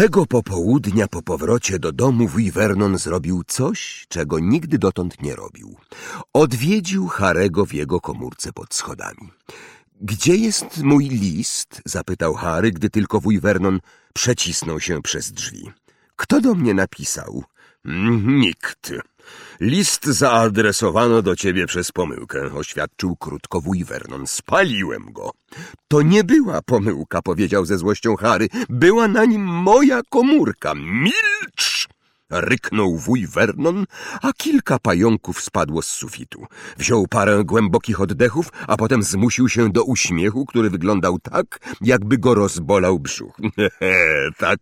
Tego popołudnia po powrocie do domu wuj zrobił coś, czego nigdy dotąd nie robił. Odwiedził Harego w jego komórce pod schodami. Gdzie jest mój list? zapytał Harry, gdy tylko wuj przecisnął się przez drzwi. Kto do mnie napisał? Nikt. List zaadresowano do ciebie przez pomyłkę, oświadczył krótko wuj Vernon. Spaliłem go. To nie była pomyłka, powiedział ze złością Harry. Była na nim moja komórka. Milcz! Ryknął wuj Vernon, a kilka pająków spadło z sufitu. Wziął parę głębokich oddechów, a potem zmusił się do uśmiechu, który wyglądał tak, jakby go rozbolał brzuch. tak,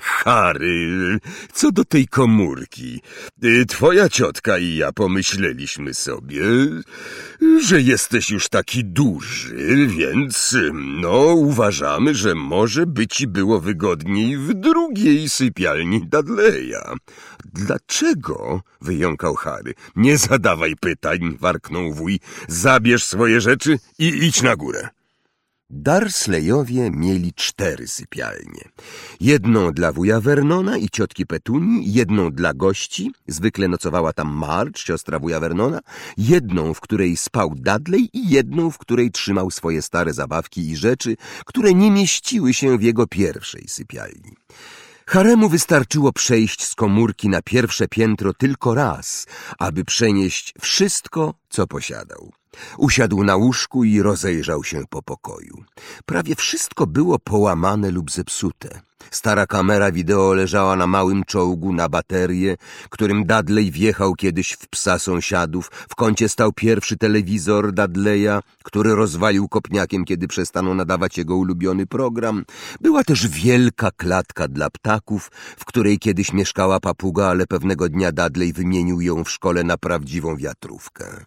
Harry, co do tej komórki. Y, twoja ciotka i ja pomyśleliśmy sobie, że jesteś już taki duży, więc no uważamy, że może by ci było wygodniej w drugiej sypialni Dudleya. Dlaczego? wyjąkał Harry. Nie zadawaj pytań, warknął wuj. Zabierz swoje rzeczy i idź na górę. Darsleyowie mieli cztery sypialnie. Jedną dla wuja Vernona i ciotki Petuni, jedną dla gości, zwykle nocowała tam March, siostra wuja Vernona, jedną, w której spał Dudley i jedną, w której trzymał swoje stare zabawki i rzeczy, które nie mieściły się w jego pierwszej sypialni. Haremu wystarczyło przejść z komórki na pierwsze piętro tylko raz, aby przenieść wszystko, co posiadał. Usiadł na łóżku i rozejrzał się po pokoju. Prawie wszystko było połamane lub zepsute. Stara kamera wideo leżała na małym czołgu na baterię, którym Dudley wjechał kiedyś w psa sąsiadów. W kącie stał pierwszy telewizor Dudleya, który rozwalił kopniakiem, kiedy przestano nadawać jego ulubiony program. Była też wielka klatka dla ptaków, w której kiedyś mieszkała papuga, ale pewnego dnia Dudley wymienił ją w szkole na prawdziwą wiatrówkę.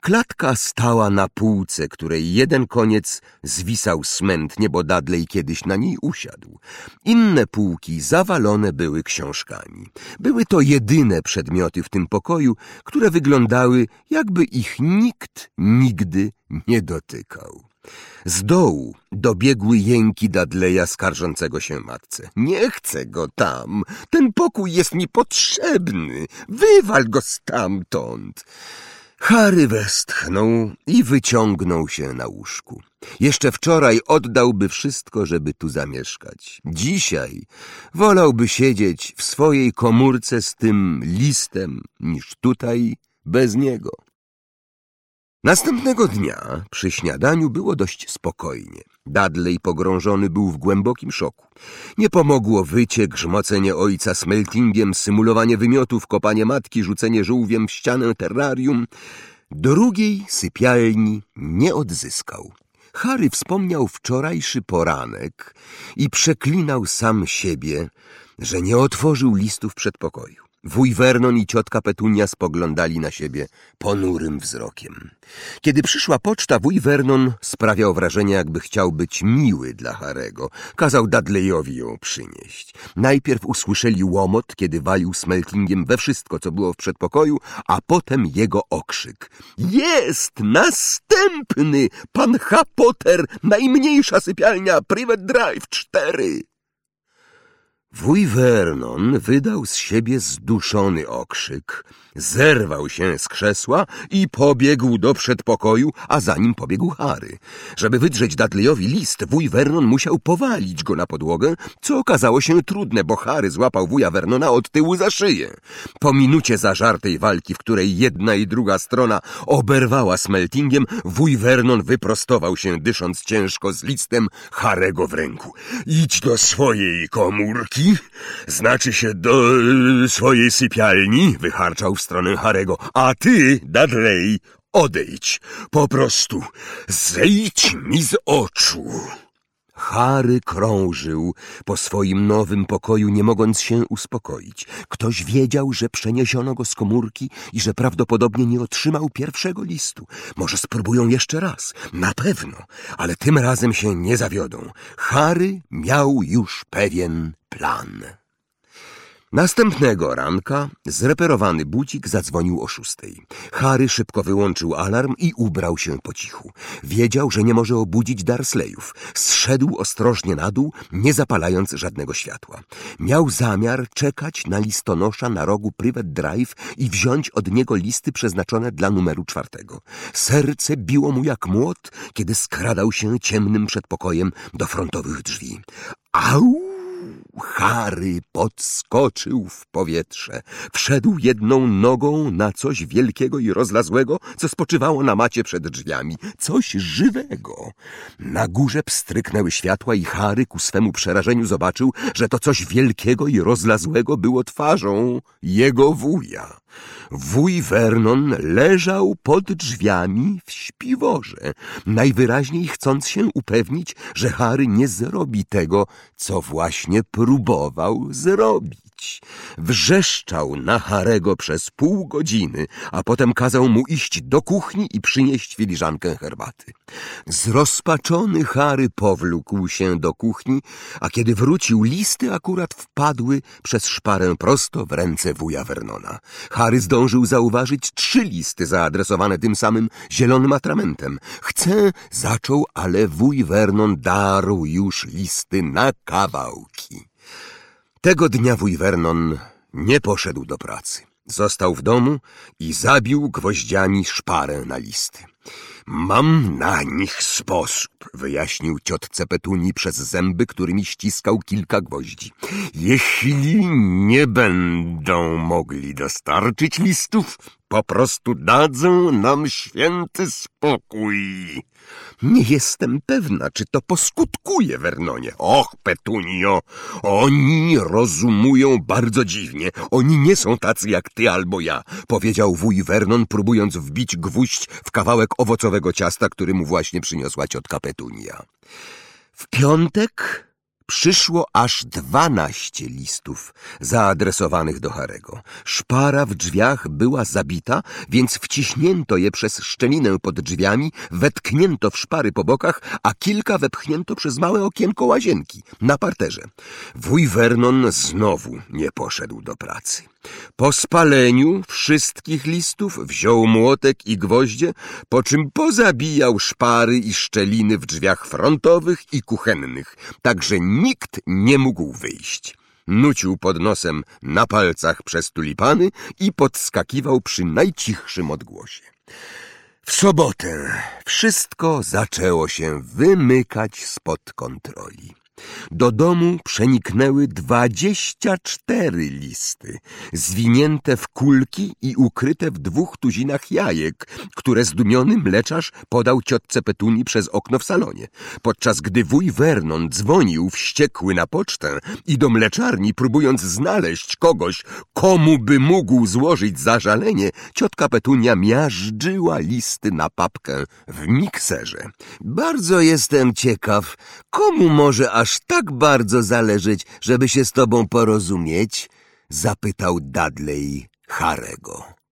Klatka stała na półce, której jeden koniec zwisał smętnie, bo Dudley kiedyś na niej usiadł. Inne półki zawalone były książkami. Były to jedyne przedmioty w tym pokoju, które wyglądały, jakby ich nikt nigdy nie dotykał. Z dołu dobiegły jęki Dudleya skarżącego się matce. Nie chcę go tam. Ten pokój jest mi potrzebny. Wywal go stamtąd. Harry westchnął i wyciągnął się na łóżku. Jeszcze wczoraj oddałby wszystko, żeby tu zamieszkać. Dzisiaj wolałby siedzieć w swojej komórce z tym listem, niż tutaj bez niego. Następnego dnia przy śniadaniu było dość spokojnie. Dudley pogrążony był w głębokim szoku. Nie pomogło wycie, grzmocenie ojca smeltingiem, symulowanie wymiotów, kopanie matki, rzucenie żółwiem w ścianę terrarium. Drugiej sypialni nie odzyskał. Harry wspomniał wczorajszy poranek i przeklinał sam siebie, że nie otworzył listów przedpokoju. Wuj Vernon i ciotka Petunia spoglądali na siebie ponurym wzrokiem. Kiedy przyszła poczta, wuj Vernon sprawiał wrażenie, jakby chciał być miły dla Harego. Kazał Dudleyowi ją przynieść. Najpierw usłyszeli łomot, kiedy walił smeltingiem we wszystko, co było w przedpokoju, a potem jego okrzyk. Jest następny! Pan H. Potter, najmniejsza sypialnia, Private Drive 4! Wuj Vernon wydał z siebie zduszony okrzyk, zerwał się z krzesła i pobiegł do przedpokoju, a za nim pobiegł Harry. Żeby wydrzeć Dudleyowi list, wuj Vernon musiał powalić go na podłogę, co okazało się trudne, bo Harry złapał wuja Vernona od tyłu za szyję. Po minucie zażartej walki, w której jedna i druga strona oberwała smeltingiem, wuj Vernon wyprostował się, dysząc ciężko z listem Harego w ręku. Idź do swojej komórki znaczy się do y, swojej sypialni, wycharczał w stronę Harego. A ty, Dudley, odejdź. Po prostu zejdź mi z oczu. Harry krążył po swoim nowym pokoju, nie mogąc się uspokoić. Ktoś wiedział, że przeniesiono go z komórki i że prawdopodobnie nie otrzymał pierwszego listu. Może spróbują jeszcze raz. Na pewno, ale tym razem się nie zawiodą. Harry miał już pewien plan. Następnego ranka zreperowany budzik zadzwonił o szóstej. Harry szybko wyłączył alarm i ubrał się po cichu. Wiedział, że nie może obudzić Darsleyów. Zszedł ostrożnie na dół, nie zapalając żadnego światła. Miał zamiar czekać na listonosza na rogu Private Drive i wziąć od niego listy przeznaczone dla numeru czwartego. Serce biło mu jak młot, kiedy skradał się ciemnym przedpokojem do frontowych drzwi. Au! Harry podskoczył w powietrze. Wszedł jedną nogą na coś wielkiego i rozlazłego, co spoczywało na macie przed drzwiami. Coś żywego. Na górze pstryknęły światła i Harry ku swemu przerażeniu zobaczył, że to coś wielkiego i rozlazłego było twarzą jego wuja. Wuj Vernon leżał pod drzwiami w śpiworze, najwyraźniej chcąc się upewnić, że Harry nie zrobi tego, co właśnie próbował zrobić. Wrzeszczał na Harego przez pół godziny, a potem kazał mu iść do kuchni i przynieść filiżankę herbaty. Zrozpaczony Harry powlókł się do kuchni, a kiedy wrócił, listy akurat wpadły przez szparę prosto w ręce wuja Vernona. Harry zdążył zauważyć trzy listy zaadresowane tym samym zielonym atramentem. Chcę, zaczął, ale wuj Vernon darł już listy na kawałki. Tego dnia wuj Vernon nie poszedł do pracy. Został w domu i zabił gwoździami szparę na listy. Mam na nich sposób, wyjaśnił ciotce Petuni przez zęby, którymi ściskał kilka gwoździ. Jeśli nie będą mogli dostarczyć listów, po prostu dadzą nam święty spokój. Nie jestem pewna, czy to poskutkuje, Vernonie. Och, Petunio, oni rozumują bardzo dziwnie. Oni nie są tacy jak ty albo ja, powiedział wuj Vernon, próbując wbić gwóźdź w kawałek owocowego ciasta, który mu właśnie przyniosła ciotka Petunia. W piątek Przyszło aż dwanaście listów zaadresowanych do Harego. Szpara w drzwiach była zabita, więc wciśnięto je przez szczelinę pod drzwiami, wetknięto w szpary po bokach, a kilka wepchnięto przez małe okienko łazienki na parterze. Wuj Vernon znowu nie poszedł do pracy. Po spaleniu wszystkich listów wziął młotek i gwoździe, po czym pozabijał szpary i szczeliny w drzwiach frontowych i kuchennych, tak że nikt nie mógł wyjść. Nucił pod nosem na palcach przez tulipany i podskakiwał przy najcichszym odgłosie. W sobotę wszystko zaczęło się wymykać spod kontroli. Do domu przeniknęły dwadzieścia cztery listy, zwinięte w kulki i ukryte w dwóch tuzinach jajek, które zdumiony mleczarz podał ciotce Petuni przez okno w salonie. Podczas gdy wuj Vernon dzwonił wściekły na pocztę i do mleczarni, próbując znaleźć kogoś, komu by mógł złożyć zażalenie, ciotka Petunia miażdżyła listy na papkę w mikserze. Bardzo jestem ciekaw, komu może aż aż tak bardzo zależeć, żeby się z tobą porozumieć? Zapytał Dudley Harego.